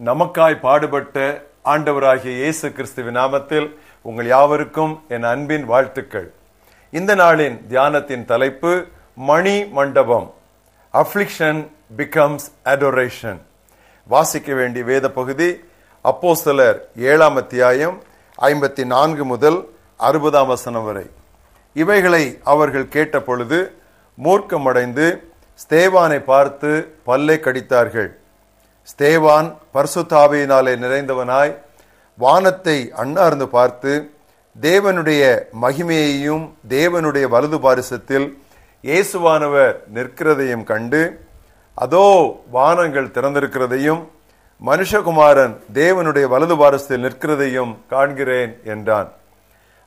நமக்காய் பாடுபட்ட ஆண்டவராகிய இயேசு கிறிஸ்துவின் நாமத்தில் உங்கள் யாவருக்கும் என் அன்பின் வாழ்த்துக்கள். இந்த நாளின் தியானத்தின் தலைப்பு மணி மண்டபம் அஃப்ளிக்ஷன் பிகம்ஸ் அடோரேஷன் வாசிக்க வேண்டிய வேத பகுதி அப்போஸ்தலர் ஏழாம் அத்தியாயம் ஐம்பத்தி நான்கு முதல் அறுபதாம் வசனம் வரை. இவைகளை அவர்கள் கேட்ட பொழுது மூர்க்கமடைந்து ஸ்தேவானை பார்த்து பல்லை கடித்தார்கள். ஸ்தேவான் பர்சுத்தாவையினாலே நிறைந்தவனாய் வானத்தை அண்ணார்ந்து பார்த்து தேவனுடைய மகிமையையும் தேவனுடைய வலது பாரிசத்தில் இயேசுவானவர் நிற்கிறதையும் கண்டு அதோ வானங்கள் திறந்திருக்கிறதையும் மனுஷகுமாரன் தேவனுடைய வலது பாரசத்தில் நிற்கிறதையும் காண்கிறேன் என்றான்.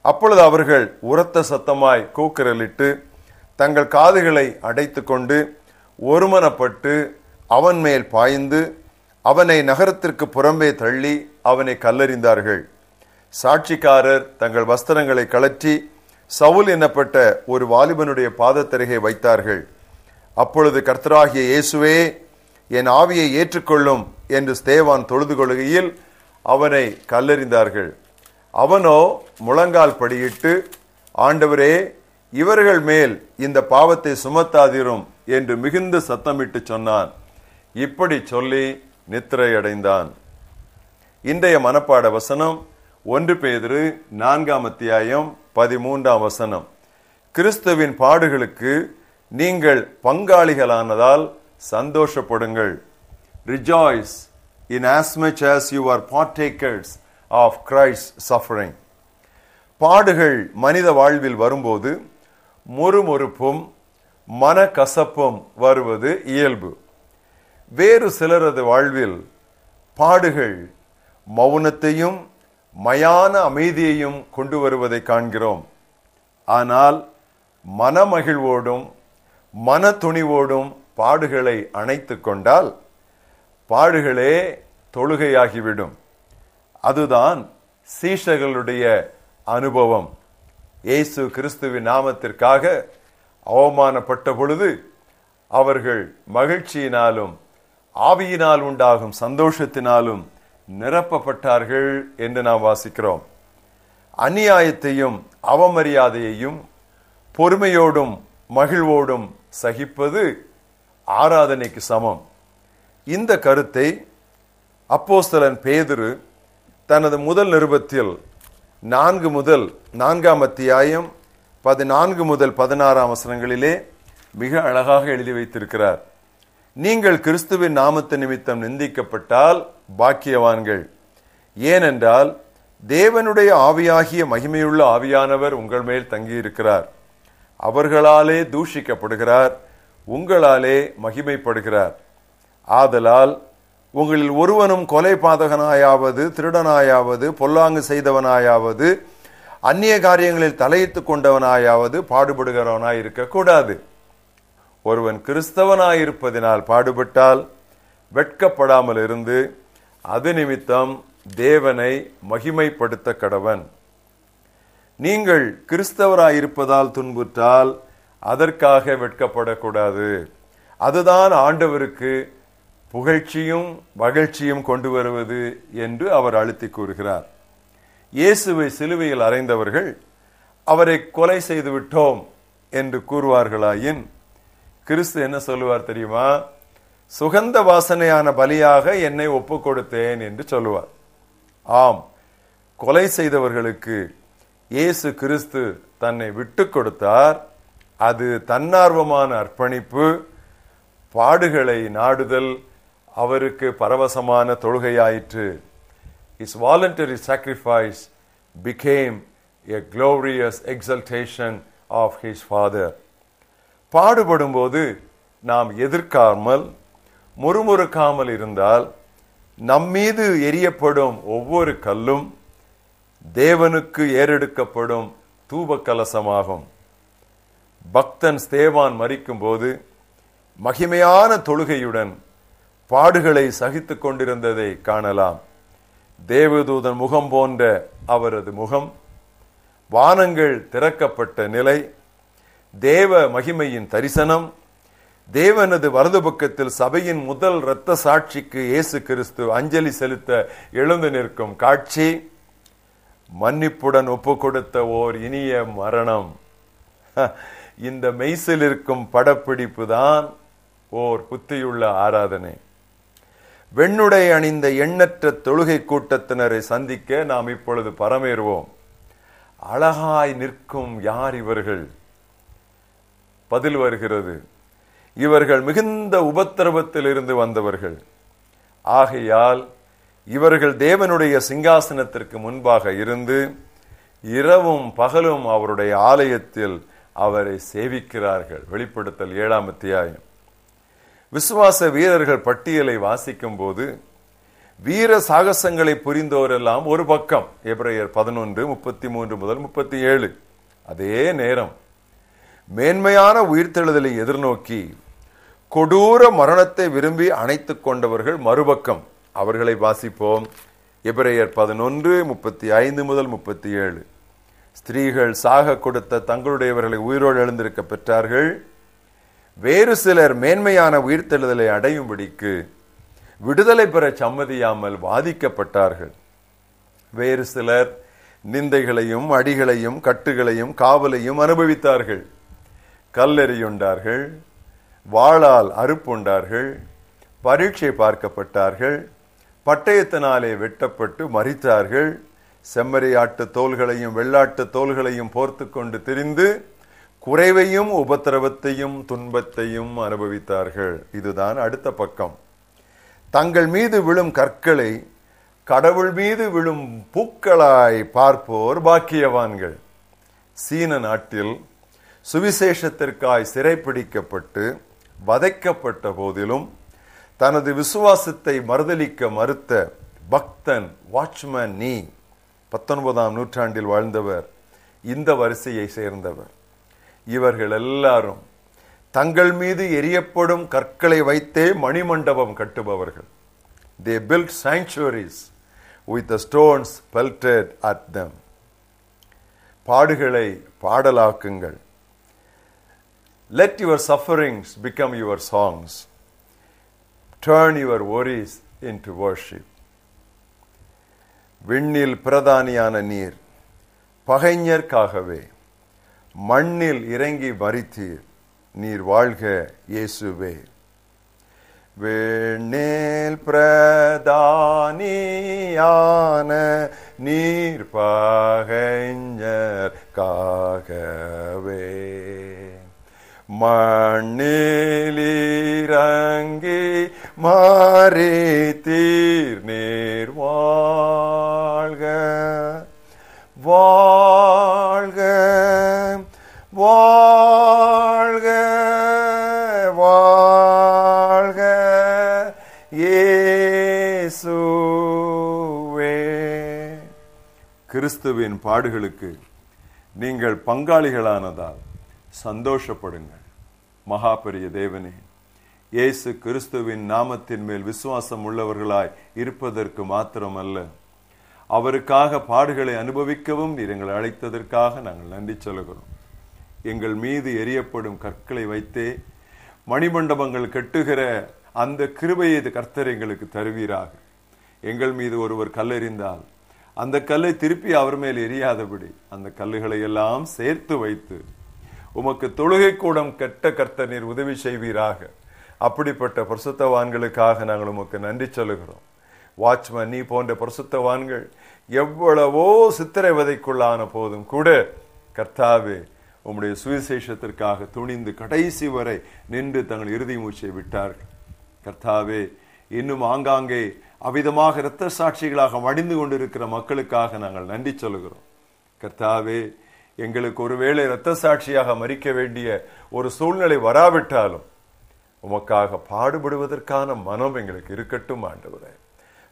அப்பொழுது அவர்கள் உரத்த சத்தமாய் கூக்குரலிட்டு தங்கள் காதுகளை அடைத்து கொண்டு ஒருமனப்பட்டு அவன் மேல் பாய்ந்து அவனை நகரத்திற்கு புறம்பே தள்ளி அவனை கல்லறிந்தார்கள். சாட்சிக்காரர் தங்கள் வஸ்திரங்களை கழற்றி சவுல் எனப்பட்ட ஒரு வாலிபனுடைய பாதத்தருகே வைத்தார்கள். அப்பொழுது கர்த்தராகிய இயேசுவே என் ஆவியை ஏற்றுக்கொள்ளும் என்று ஸ்தேவான் தொழுது கொள்கையில் அவனை கல்லறிந்தார்கள். அவனோ முழங்கால் படியிட்டு ஆண்டவரே இவர்கள் மேல் இந்த பாவத்தை சுமத்தாதிரும் என்று மிகுந்த சத்தமிட்டு சொன்னான். இப்படி சொல்லி நித்திரை அடைந்தான் இன்றைய மனப்பாட வசனம் ஒன்று பேதிரு நான்காம் அத்தியாயம் பதிமூன்றாம் வசனம். கிறிஸ்துவின் பாடுகளுக்கு நீங்கள் பங்காளிகளானதால் சந்தோஷப்படுங்கள். Rejoice in as much as you are partakers of Christ's suffering பாடுகள் மனித வாழ்வில் வரும்போது முறுமுறுப்பும் மனக்கசப்பும் வருவது இயல்பு. வேறு சிலரது வாழ்வில் பாடுகள் மௌனத்தையும் மயான அமைதியையும் கொண்டு வருவதை காண்கிறோம். ஆனால் மனமகிழ்வோடும் மன துணிவோடும் பாடுகளை அணைத்து கொண்டால் பாடுகளே தொழுகையாகிவிடும். அதுதான் சீஷர்களுடைய அனுபவம். இயேசு கிறிஸ்துவின் நாமத்திற்காக அவமானப்பட்ட பொழுது அவர்கள் மகிழ்ச்சியினாலும் ஆவியினால் உண்டாகும் சந்தோஷத்தினாலும் நிரப்பப்பட்டார்கள் என்று நாம் வாசிக்கிறோம். அநியாயத்தையும் அவமரியாதையையும் பொறுமையோடும் மகிழ்வோடும் சகிப்பது ஆராதனைக்கு சமம். இந்த கருத்தை அப்போஸ்தலன் பேதுரு தனது முதல் நிருபத்தில் நான்கு முதல் நான்காம் அத்தியாயம் பதினான்கு முதல் பதினாறாம் வசனங்களிலே மிக அழகாக எழுதி வைத்திருக்கிறார். நீங்கள் கிறிஸ்துவின் நாமத்து நிமித்தம் நிந்திக்கப்பட்டால் பாக்கியவான்கள். ஏனென்றால் தேவனுடைய ஆவியாகிய மகிமையுள்ள ஆவியானவர் உங்கள் மேல் தங்கியிருக்கிறார். அவர்களாலே தூஷிக்கப்படுகிறார் உங்களாலே மகிமைப்படுகிறார். ஆதலால் உங்களில் ஒருவனும் கொலை பாதகனாயாவது திருடனாயாவது பொல்லாங்கு செய்தவனாயாவது அந்நிய காரியங்களில் தலையிட்டுக் கொண்டவனாயாவது பாடுபடுகிறவனாய் இருக்கக்கூடாது ஒருவன் கிறிஸ்தவனாயிருப்பதினால் பாடுபட்டால் வெட்கப்படாமல் இருந்து அது நிமித்தம் தேவனை மகிமைப்படுத்த கடவன். நீங்கள் கிறிஸ்தவராயிருப்பதால் துன்புற்றால் அதற்காக வெட்கப்படக்கூடாது. அதுதான் ஆண்டவருக்கு புகழ்ச்சியும் மகிழ்ச்சியும் கொண்டு வருவது என்று அவர் அழுத்தி கூறுகிறார். இயேசுவை சிலுவையில் அறைந்தவர்கள் அவரை கொலை செய்து விட்டோம் என்று கூறுவார்களாயின் கிறிஸ்து என்ன சொல்லுவார் தெரியுமா? சுகந்த வாசனையான பலியாக என்னை ஒப்பு கொடுத்தேன் என்று சொல்லுவார். ஆம் கொலை செய்தவர்களுக்கு இயேசு கிறிஸ்து தன்னை விட்டு கொடுத்தார். அது தன்னார்வமான அர்ப்பணிப்பு பாடுகளை நாடுதல் அவருக்கு பரவசமான தொழுகையாயிற்று. Is voluntary sacrifice became a glorious exaltation of his father பாடுபடும்போது நாம் எதிர்க்காமல் முறுமுறுக்காமல் இருந்தால் நம்மீது எரியப்படும் ஒவ்வொரு கல்லும் தேவனுக்கு ஏறெடுக்கப்படும் தூப கலசமாகும் பக்தன் ஸ்தேவான் மறிக்கும் போது மகிமையான தொழுகையுடன் பாடுகளை சகித்து கொண்டிருந்ததை காணலாம். தேவதூதன் முகம் போன்ற அவரது முகம் வானங்கள் திறக்கப்பட்ட நிலை தேவ மகிமையின் தரிசனம் தேவனது வலது பக்கத்தில் சபையின் முதல் இரத்த சாட்சிக்கு இயேசு கிறிஸ்து அஞ்சலி செலுத்த எழுந்து நிற்கும் காட்சி மன்னிப்புடன் ஒப்பு கொடுத்த ஓர் இனிய மரணம். இந்த மெய்சில் இருக்கும் படப்பிடிப்பு தான் ஓர் புத்தியுள்ள ஆராதனை. வெண்ணுடை அணிந்த எண்ணற்ற தொழுகை கூட்டத்தினரை சந்திக்க நாம் இப்பொழுது பரமேறுவோம். அழகாய் நிற்கும் யார் இவர்கள்? பதில் வருகிறது. இவர்கள் மிகுந்த உபத்திரவத்தில் இருந்து வந்தவர்கள். ஆகையால் இவர்கள் தேவனுடைய சிங்காசனத்திற்கு முன்பாக இருந்து இரவும் பகலும் அவருடைய ஆலயத்தில் அவரை சேவிக்கிறார்கள். வெளிப்படுத்தல் ஏழாம் அத்தியாயம். விசுவாச வீரர்கள் பட்டியலை வாசிக்கும் போது வீர சாகசங்களை புரிந்தோரெல்லாம் ஒரு பக்கம். எப்ரையர் பதினொன்று முப்பத்தி மூன்று முதல் முப்பத்தி ஏழு. அதே நேரம். மேன்மையான உயிர்த்தெழுதலை எதிர்நோக்கி கொடூர மரணத்தை விரும்பி அணைத்து கொண்டவர்கள் மறுபக்கம். அவர்களை வாசிப்போம். எபிரேயர் பதினொன்று முப்பத்தி ஐந்து முதல் முப்பத்தி ஏழு ஸ்திரீகள் சாக கொடுத்த தங்களுடையவர்களை உயிரோடு எழுந்திருக்க பெற்றார்கள். வேறு சிலர் மேன்மையான உயிர்த்தெழுதலை அடையும்படிக்கு விடுதலை பெற சம்மதியாமல் வாதிக்கப்பட்டார்கள். வேறு சிலர் நிந்தைகளையும் அடிகளையும் கட்டுகளையும் காவலையும் அனுபவித்தார்கள். கல்லெறியுண்டார்கள் வாளால் அறுப்புண்டார்கள் பரீட்சை பார்க்கப்பட்டார்கள் பட்டயத்தினாலே வெட்டப்பட்டு மறித்தார்கள் செம்மறியாட்டு தோள்களையும் வெள்ளாட்டு தோள்களையும் போர்த்து கொண்டு திரிந்து குறைவையும் உபத்திரவத்தையும் துன்பத்தையும் அனுபவித்தார்கள். இதுதான் அடுத்த பக்கம். தங்கள் மீது விழும் கற்களை கடவுள் மீது விழும் பூக்களாய் பார்ப்போர் பாக்கியவான்கள். சீன நாட்டில் சுவிசேஷத்திற்காய் சிறைப்பிடிக்கப்பட்டு வதைக்கப்பட்ட போதிலும் தனது விசுவாசத்தை மறுதலிக்க மறுத்த பக்தன் வாட்ச்மேன் நீ பத்தொன்பதாம் நூற்றாண்டில் வாழ்ந்தவர் இந்த வரிசையை சேர்ந்தவர். இவர்கள் எல்லாரும் தங்கள் மீது எரியப்படும் கற்களை வைத்தே மணிமண்டபம் கட்டுபவர்கள். They build sanctuaries with stones pelted at them பாடுகளை பாடலாக்குங்கள். let your sufferings become your songs turn your worries into worship விண்ணில் பிரதானியான நீர் பகைஞர்க்காகவே மண்ணில் இறங்கி மறித்தீர் நீர் வாழ்க இயேசுவே வேணேல் பிரதானியான நீர் பகைஞர்க்காகவே மண்ணிலிறங்கி மாறி தீர் நீர் வாழ்க. வாழ்க. வாழ்க. வாழ்க. ஏசுவே கிறிஸ்துவின் பாடுகளுக்கு நீங்கள் பங்காளிகளானதால் சந்தோஷப்படுங்கள். மகா பெரிய தேவனே இயேசு கிறிஸ்துவின் நாமத்தின் மேல் விசுவாசம் உள்ளவர்களாய் இருப்பதற்கு மாத்திரமல்ல. அவருக்காக பாடுகளை அனுபவிக்கவும் நீர் எங்களை அழைத்ததற்காக நாங்கள் நன்றி சொல்கிறோம் எங்கள் மீது எரியப்படும் கற்களை வைத்தே மணிமண்டபங்கள் கட்டுகிற அந்த கிருபையை கர்த்தர் எங்களுக்கு தருவீராக. எங்கள் மீது ஒருவர் கல்லெறிந்தால் அந்த கல்லை திருப்பி அவர் மேல் எரியாதபடி அந்த கல்லுகளை எல்லாம் சேர்த்து வைத்து உமக்கு தொழுகை கூடம் கெட்ட கர்த்த நீர் உதவி செய்வீராக. அப்படிப்பட்ட பிரசுத்தவான்களுக்காக நாங்கள் உமக்கு நன்றி சொல்லுகிறோம். வாட்ச்மேன் நீ போன்ற பிரசுத்தவான்கள் எவ்வளவோ சித்திரைவதைக்குள்ளான போதும் கூட கர்த்தாவே உம்முடைய சுவிசேஷத்திற்காக துணிந்து கடைசி வரை நின்று தங்கள் இறுதி மூச்சை விட்டார்கள். கர்த்தாவே இன்னும் ஆங்காங்கே அவிதமாக இரத்த சாட்சிகளாக மடிந்து கொண்டிருக்கிற மக்களுக்காக நாங்கள் நன்றி சொல்கிறோம் கர்த்தாவே எங்களுக்கு ஒருவேளை இரத்த சாட்சியாக மறிக்க வேண்டிய ஒரு சூழ்நிலை வராவிட்டாலும் உமக்காக பாடுபடுவதற்கான மனம் எங்களுக்கு இருக்கட்டும் ஆண்டவரே.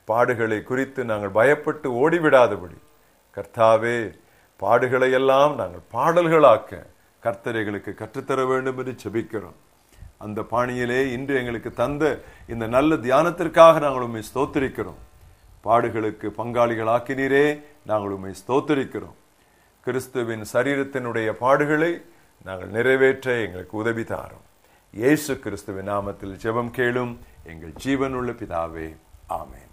பாடுகளை குறித்து நாங்கள் பயப்பட்டு ஓடிவிடாதபடி கர்த்தாவே பாடுகளை எல்லாம் நாங்கள் பாடல்களாக்க கர்த்தரைகளுக்கு கற்றுத்தர வேண்டும் என்று செபிக்கிறோம். அந்த பாணியிலே இன்று எங்களுக்கு தந்த இந்த நல்ல தியானத்திற்காக நாங்கள் உண்மை ஸ்தோத்திரிக்கிறோம். பாடுகளுக்கு பங்காளிகளாக்கினீரே நாங்கள் உண்மை ஸ்தோத்திரிக்கிறோம். கிறிஸ்துவின் சரீரத்தினுடைய பாடுகளை நாங்கள் நிறைவேற்ற எங்களுக்கு உதவி தாரோம். இயேசு கிறிஸ்துவின் நாமத்தில் ஜெபம் கேளும். எங்கள் ஜீவனுள்ள பிதாவே ஆமேன்.